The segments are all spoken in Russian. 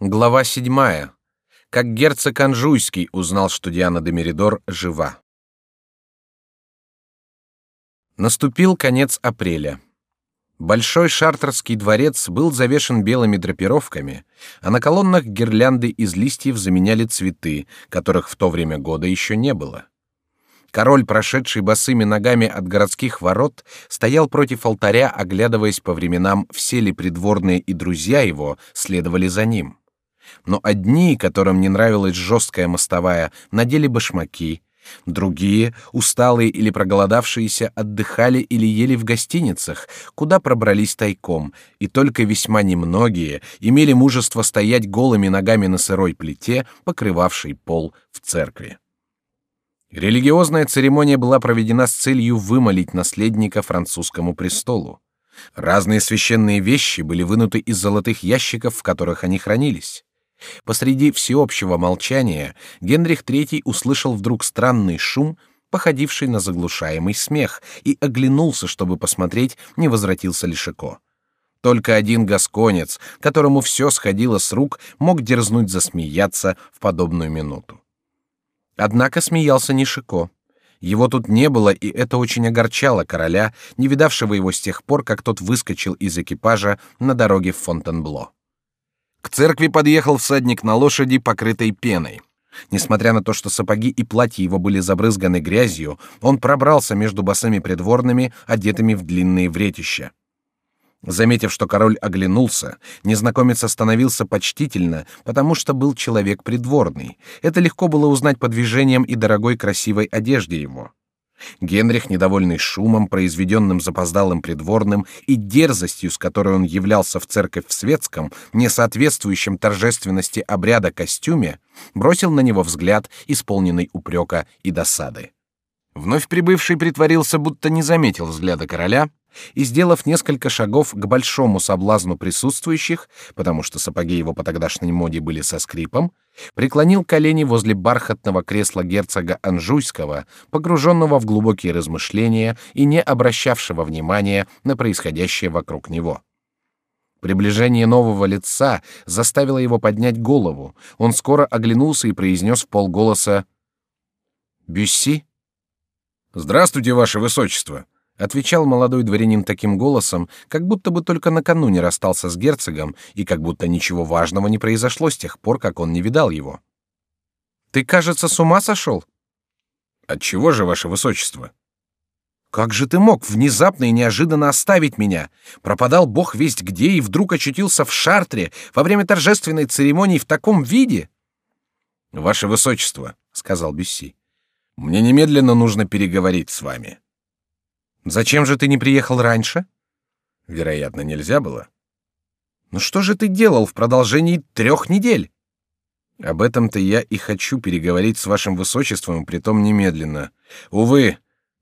Глава седьмая. Как герцог Анжуйский узнал, что Диана де Меридор жива. Наступил конец апреля. Большой шартерский дворец был завешен белыми драпировками, а на колоннах гирлянды из листьев заменяли цветы, которых в то время года еще не было. Король, прошедший босыми ногами от городских ворот, стоял против алтаря, оглядываясь по временам, все ли придворные и друзья его следовали за ним. Но одни, которым не нравилась жесткая мостовая, надели башмаки, другие, усталые или проголодавшиеся, отдыхали или ели в гостиницах, куда пробрались тайком, и только весьма немногие имели мужество стоять голыми ногами на сырой плите, покрывавшей пол в церкви. Религиозная церемония была проведена с целью вымолить наследника французскому престолу. Разные священные вещи были вынуты из золотых ящиков, в которых они хранились. Посреди всеобщего молчания Генрих III услышал вдруг странный шум, походивший на заглушаемый смех, и оглянулся, чтобы посмотреть, не возвратился ли Шико. Только один гасконец, которому все сходило с рук, мог дерзнуть засмеяться в подобную минуту. Однако смеялся не Шико. Его тут не было, и это очень огорчало короля, не видавшего его с тех пор, как тот выскочил из экипажа на дороге в Фонтенбло. К церкви подъехал всадник на лошади, покрытой пеной. Несмотря на то, что сапоги и платья его были забрызганы грязью, он пробрался между босыми придворными, одетыми в длинные вретища. Заметив, что король оглянулся, незнакомец остановился почтительно, потому что был человек придворный. Это легко было узнать по движениям и дорогой красивой одежде его. Генрих, недовольный шумом, произведенным запоздалым придворным, и дерзостью, с которой он являлся в церковь в светском, не соответствующем торжественности обряда костюме, бросил на него взгляд, исполненный упрека и досады. Вновь прибывший притворился, будто не заметил взгляда короля, и, сделав несколько шагов к большому соблазну присутствующих, потому что сапоги его по тогдашней моде были со скрипом, преклонил колени возле бархатного кресла герцога Анжуйского, погруженного в глубокие размышления и не обращавшего внимания на происходящее вокруг него. Приближение нового лица заставило его поднять голову. Он скоро оглянулся и произнес в полголоса «Бюсси?» «Здравствуйте, ваше высочество!» Отвечал молодой дворянин таким голосом, как будто бы только накануне расстался с герцогом и как будто ничего важного не произошло с тех пор, как он не видал его. Ты, кажется, с ума сошел? От чего же, ваше высочество? Как же ты мог внезапно и неожиданно оставить меня? Пропадал бог весть где и вдруг очутился в Шартре во время торжественной церемонии в таком виде? Ваше высочество, сказал Бюсси, мне немедленно нужно переговорить с вами. Зачем же ты не приехал раньше? Вероятно, нельзя было. Ну что же ты делал в продолжении трех недель? Об этом-то я и хочу переговорить с вашим высочеством, притом немедленно. Увы,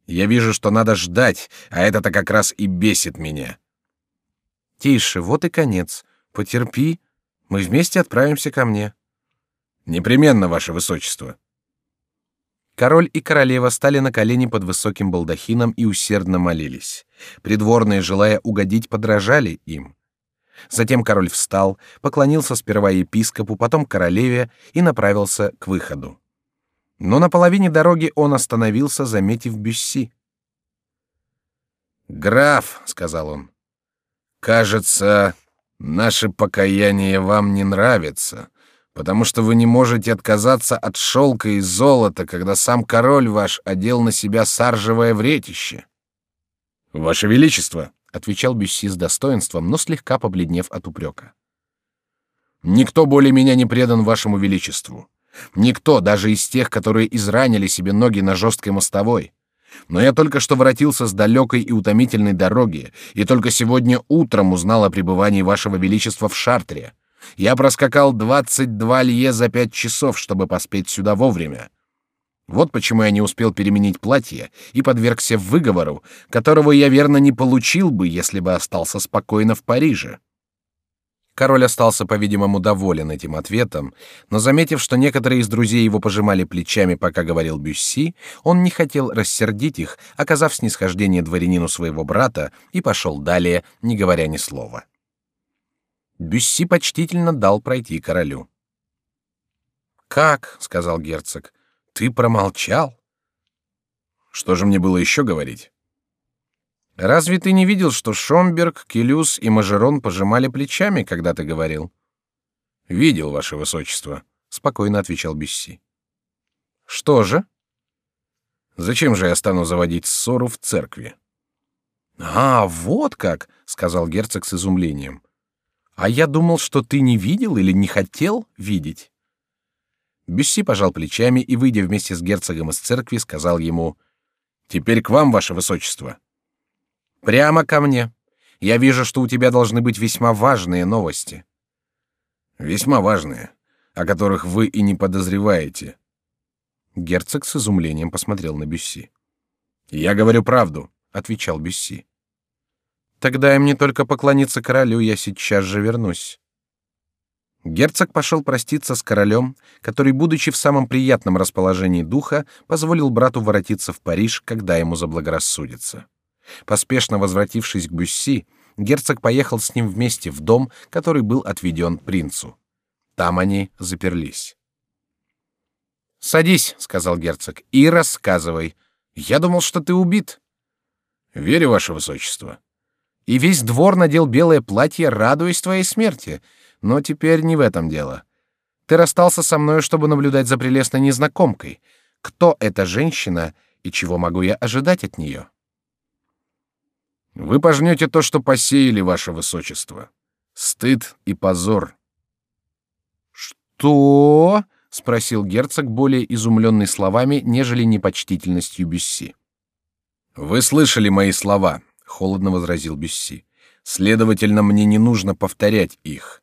я вижу, что надо ждать, а это-то как раз и бесит меня. Тише, вот и конец. Потерпи, мы вместе отправимся ко мне. Непременно, ваше высочество. Король и королева стали на колени под высоким балдахином и усердно молились. Придворные, желая угодить, подражали им. Затем король встал, поклонился сперва епископу, потом королеве и направился к выходу. Но на половине дороги он остановился, заметив Бюсси. «Граф», — сказал он, — «кажется, наше покаяние вам не нравится потому что вы не можете отказаться от шелка и золота, когда сам король ваш одел на себя саржевое вретище. Ваше величество, отвечал Бюсси с достоинством, но слегка побледнев от упрека. Никто более меня не предан вашему величеству. Никто, даже из тех, которые изранили себе ноги на жесткой мостовой. Но я только что воротился с далекой и утомительной дороги, и только сегодня утром узнал о пребывании вашего величества в Шартре. Я проскакал двадцать два лье за пять часов, чтобы поспеть сюда вовремя. Вот почему я не успел переменить платье и подвергся выговору, которого я верно не получил бы, если бы остался спокойно в Париже. Король остался, по-видимому, доволен этим ответом, но заметив, что некоторые из друзей его пожимали плечами, пока говорил Бюсси, он не хотел рассердить их, оказав снисхождение дворянину своего брата, и пошел далее, не говоря ни слова. Бюсси почтительно дал пройти королю. «Как?» — сказал герцог. «Ты промолчал?» «Что же мне было еще говорить?» «Разве ты не видел, что Шомберг, Келюс и Мажерон пожимали плечами, когда ты говорил?» «Видел, ваше высочество», — спокойно отвечал Бюсси. «Что же?» «Зачем же я стану заводить ссору в церкви?» «А, вот как!» — сказал герцог с изумлением. «А я думал, что ты не видел или не хотел видеть». Бюсси пожал плечами и, выйдя вместе с герцогом из церкви, сказал ему, «Теперь к вам, ваше высочество». «Прямо ко мне. Я вижу, что у тебя должны быть весьма важные новости». «Весьма важные, о которых вы и не подозреваете». Герцог с изумлением посмотрел на Бюсси. «Я говорю правду», — отвечал Бюсси. «Тогда им не только поклониться королю, я сейчас же вернусь». Герцог пошел проститься с королем, который, будучи в самом приятном расположении духа, позволил брату воротиться в Париж, когда ему заблагорассудится. Поспешно возвратившись к Бюсси, герцог поехал с ним вместе в дом, который был отведен принцу. Там они заперлись. «Садись», — сказал герцог, — «и рассказывай. Я думал, что ты убит». «Верю, ваше высочество». «И весь двор надел белое платье, радуясь твоей смерти». Но теперь не в этом дело. Ты расстался со мной, чтобы наблюдать за прелестной незнакомкой. Кто эта женщина и чего могу я ожидать от нее? Вы пожнете то, что посеяли, ваше высочество. Стыд и позор. Что? спросил герцог, более изумленный словами, нежели непочтительностью Бюсси. Вы слышали мои слова, холодно возразил Бюсси. Следовательно, мне не нужно повторять их.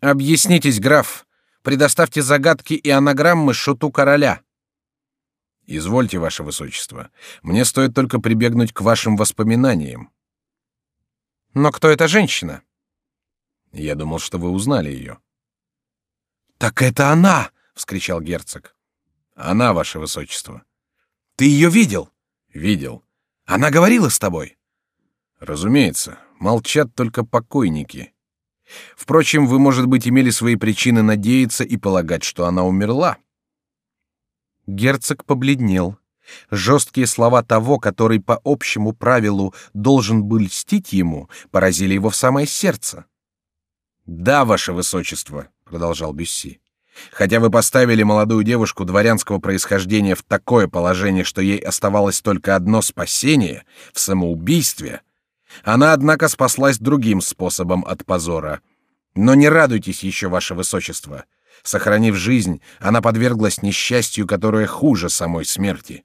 Объяснитесь, граф. Предоставьте загадки и анаграммы шуту короля. Извольте, ваше высочество. Мне стоит только прибегнуть к вашим воспоминаниям. Но кто эта женщина? Я думал, что вы узнали ее. Так это она! вскричал герцог. Она, ваше высочество. Ты ее видел? Видел. Она говорила с тобой? Разумеется. Молчат только покойники. Впрочем, вы, может быть, имели свои причины надеяться и полагать, что она умерла. Герцог побледнел. Жесткие слова того, который по общему правилу должен был льстить ему, поразили его в самое сердце. Да, ваше высочество, продолжал Бюсси. Хотя вы поставили молодую девушку дворянского происхождения в такое положение, что ей оставалось только одно спасение в самоубийстве, она, однако, спаслась другим способом от позора. Но не радуйтесь еще, ваше высочество. Сохранив жизнь, она подверглась несчастью, которое хуже самой смерти.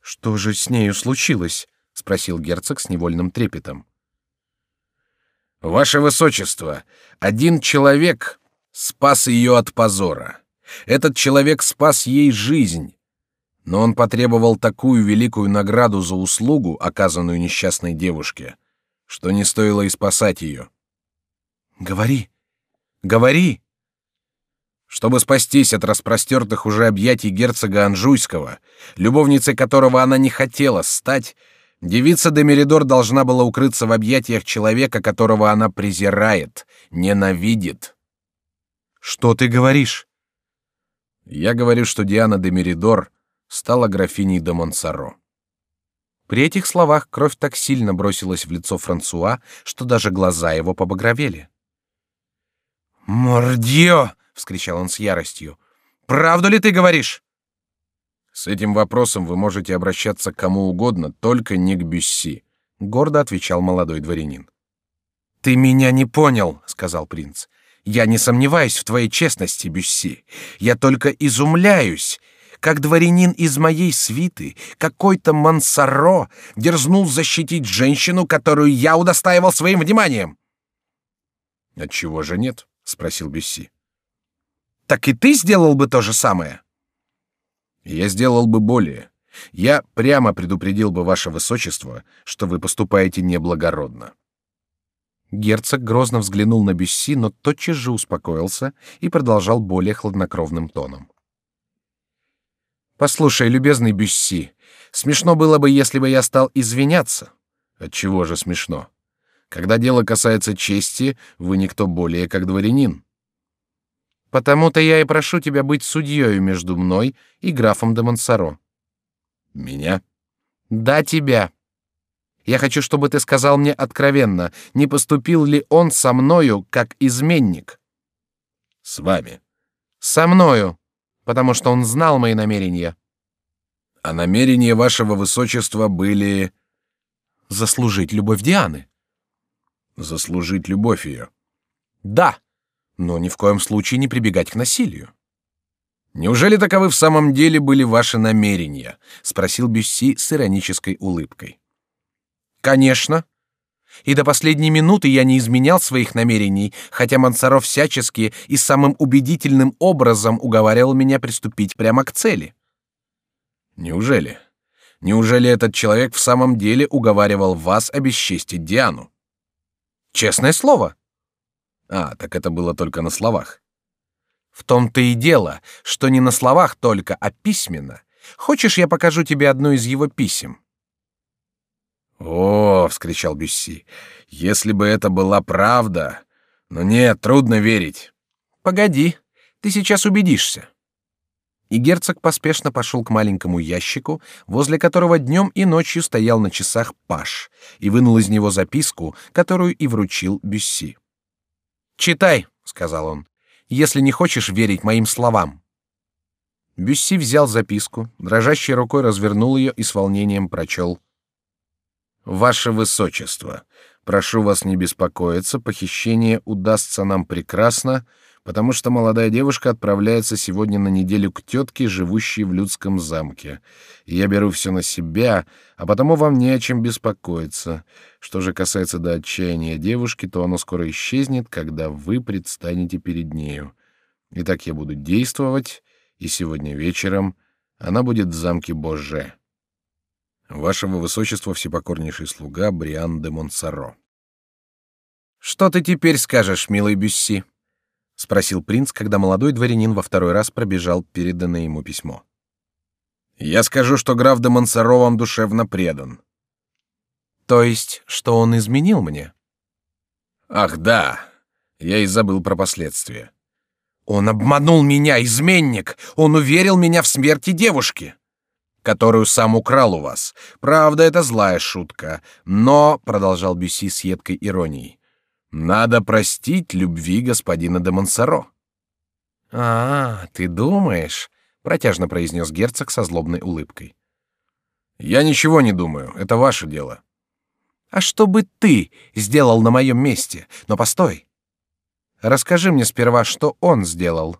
Что же с нею случилось? спросил герцог с невольным трепетом. Ваше высочество, один человек спас ее от позора. Этот человек спас ей жизнь, но он потребовал такую великую награду за услугу, оказанную несчастной девушке, что не стоило и спасать ее. Говори, говори. Чтобы спастись от распростертых уже объятий герцога Анжуйского, любовницей которого она не хотела стать, девица де Меридор должна была укрыться в объятиях человека, которого она презирает, ненавидит. Что ты говоришь? Я говорю, что Диана де Меридор стала графиней де Монсоро. При этих словах кровь так сильно бросилась в лицо Франсуа, что даже глаза его побагровели. «Мордье!» — вскричал он с яростью. «Правду ли ты говоришь?» «С этим вопросом вы можете обращаться к кому угодно, только не к Бюсси», — гордо отвечал молодой дворянин. «Ты меня не понял», — сказал принц. «Я не сомневаюсь в твоей честности, Бюсси. Я только изумляюсь как дворянин из моей свиты, какой-то Мансаро дерзнул защитить женщину, которую я удостаивал своим вниманием. От чего же нет? спросил Бесси. Так и ты сделал бы то же самое. Я сделал бы более. Я прямо предупредил бы ваше высочество, что вы поступаете неблагородно. Герцог грозно взглянул на Бюсси, но тотчас же успокоился и продолжал более хладнокровным тоном. Послушай, любезный Бюсси, смешно было бы, если бы я стал извиняться. От чего же смешно? Когда дело касается чести, вы никто более как дворянин. Потому-то я и прошу тебя быть судьей между мной и графом де Монсоро. Меня? Да, тебя. Я хочу, чтобы ты сказал мне откровенно, не поступил ли он со мною как изменник. С вами. Со мною, потому что он знал мои намерения. А намерения вашего высочества были заслужить любовь Дианы. Заслужить любовь ее. Да, но ни в коем случае не прибегать к насилию. Неужели таковы в самом деле были ваши намерения? спросил Бюсси с иронической улыбкой. Конечно. И до последней минуты я не изменял своих намерений, хотя Мансаров всячески и самым убедительным образом уговаривал меня приступить прямо к цели. Неужели? Неужели этот человек в самом деле уговаривал вас обесчестить Диану? Честное слово. А, так это было только на словах. В том-то и дело, что не на словах только, а письменно. Хочешь, я покажу тебе одно из его писем? О, вскричал Бюсси, если бы это была правда, но нет, трудно верить. Погоди, ты сейчас убедишься. И герцог поспешно пошел к маленькому ящику, возле которого днем и ночью стоял на часах паш, и вынул из него записку, которую и вручил Бюсси. Читай, сказал он, если не хочешь верить моим словам. Бюсси взял записку, дрожащей рукой развернул ее и с волнением прочел. Ваше Высочество, прошу вас не беспокоиться, похищение удастся нам прекрасно, потому что молодая девушка отправляется сегодня на неделю к тетке, живущей в людском замке. я беру все на себя, а потому вам не о чем беспокоиться. Что же касается до отчаяния девушки, то оно скоро исчезнет, когда вы предстанете перед нею. Итак, я буду действовать, и сегодня вечером она будет в замке Боже. Вашего высочества всепокорнейший слуга Бриан де Монсоро. Что ты теперь скажешь, милый Бюсси? спросил принц, когда молодой дворянин во второй раз пробежал переданное ему письмо. Я скажу, что граф де Монсоро вам душевно предан. То есть, что он изменил мне? Ах, да. Я и забыл про последствия. Он обманул меня, изменник. Он уверил меня в смерти девушки которую сам украл у вас. Правда, это злая шутка, но, продолжал Бюси с едкой иронией, надо простить любви господина де Монсоро. А, ты думаешь? протяжно произнес герцог со злобной улыбкой. Я ничего не думаю, это ваше дело. А что бы ты сделал на моем месте? Но постой. Расскажи мне сперва, что он сделал.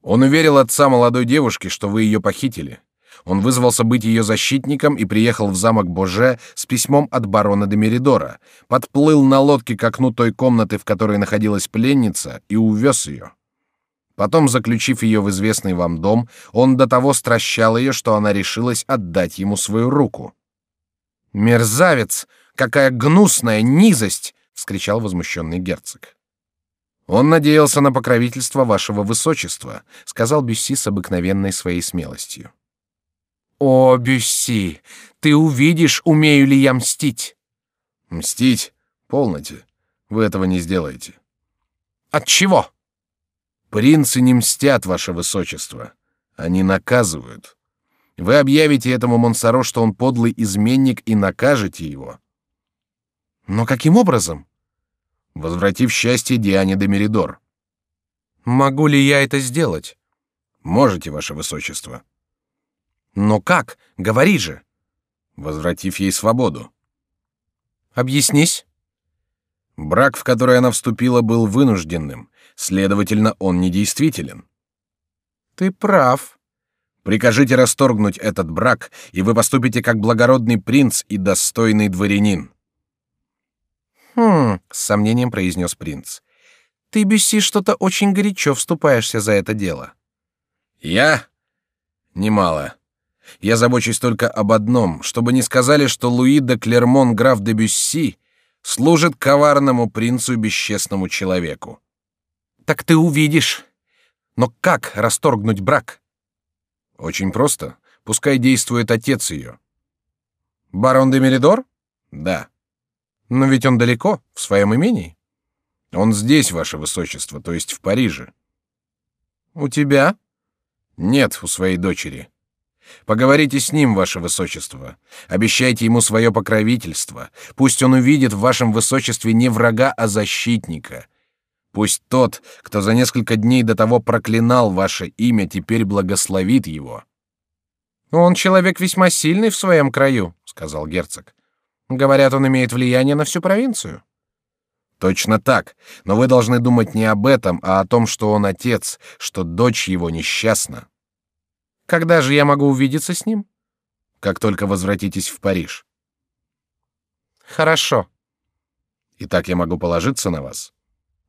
Он уверил отца молодой девушки, что вы ее похитили. Он вызвался быть ее защитником и приехал в замок Боже с письмом от барона де Меридора, подплыл на лодке к окну той комнаты, в которой находилась пленница, и увез ее. Потом, заключив ее в известный вам дом, он до того стращал ее, что она решилась отдать ему свою руку. Мерзавец! Какая гнусная низость! – вскричал возмущенный герцог. Он надеялся на покровительство вашего высочества, сказал Бюсси с обыкновенной своей смелостью. О, Бюсси, ты увидишь, умею ли я мстить. Мстить? Полноте. Вы этого не сделаете. От чего? Принцы не мстят, ваше высочество. Они наказывают. Вы объявите этому Монсоро, что он подлый изменник, и накажете его. Но каким образом? Возвратив счастье Диане де Меридор. Могу ли я это сделать? Можете, ваше высочество. Но как? Говори же. Возвратив ей свободу. Объяснись. Брак, в который она вступила, был вынужденным, следовательно, он недействителен. Ты прав. Прикажите расторгнуть этот брак, и вы поступите как благородный принц и достойный дворянин. Хм, с сомнением произнес принц. Ты, Бюсси, что-то очень горячо вступаешься за это дело. Я? Немало. Я забочусь только об одном, чтобы не сказали, что Луи де Клермон граф де Бюсси служит коварному принцу и бесчестному человеку. Так ты увидишь. Но как расторгнуть брак? Очень просто. Пускай действует отец ее. Барон де Меридор? Да. Но ведь он далеко, в своем имении. Он здесь, ваше высочество, то есть в Париже. У тебя? Нет, у своей дочери. Поговорите с ним, ваше высочество. Обещайте ему свое покровительство. Пусть он увидит в вашем высочестве не врага, а защитника. Пусть тот, кто за несколько дней до того проклинал ваше имя, теперь благословит его. Он человек весьма сильный в своем краю, сказал герцог. Говорят, он имеет влияние на всю провинцию. Точно так, но вы должны думать не об этом, а о том, что он отец, что дочь его несчастна. Когда же я могу увидеться с ним? Как только возвратитесь в Париж. Хорошо. Итак, я могу положиться на вас.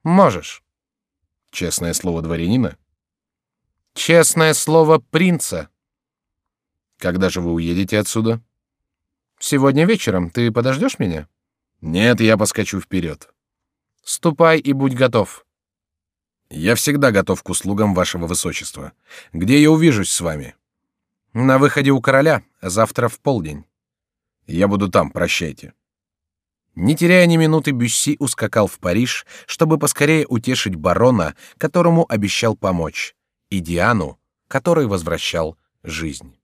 Можешь. Честное слово дворянина. Честное слово принца. Когда же вы уедете отсюда? Сегодня вечером. Ты подождешь меня? Нет, я поскочу вперед. Ступай и будь готов. Я всегда готов к услугам вашего высочества. Где я увижусь с вами? На выходе у короля, завтра в полдень. Я буду там, прощайте. Не теряя ни минуты, Бюсси ускакал в Париж, чтобы поскорее утешить барона, которому обещал помочь, и Диану, которой возвращал жизнь.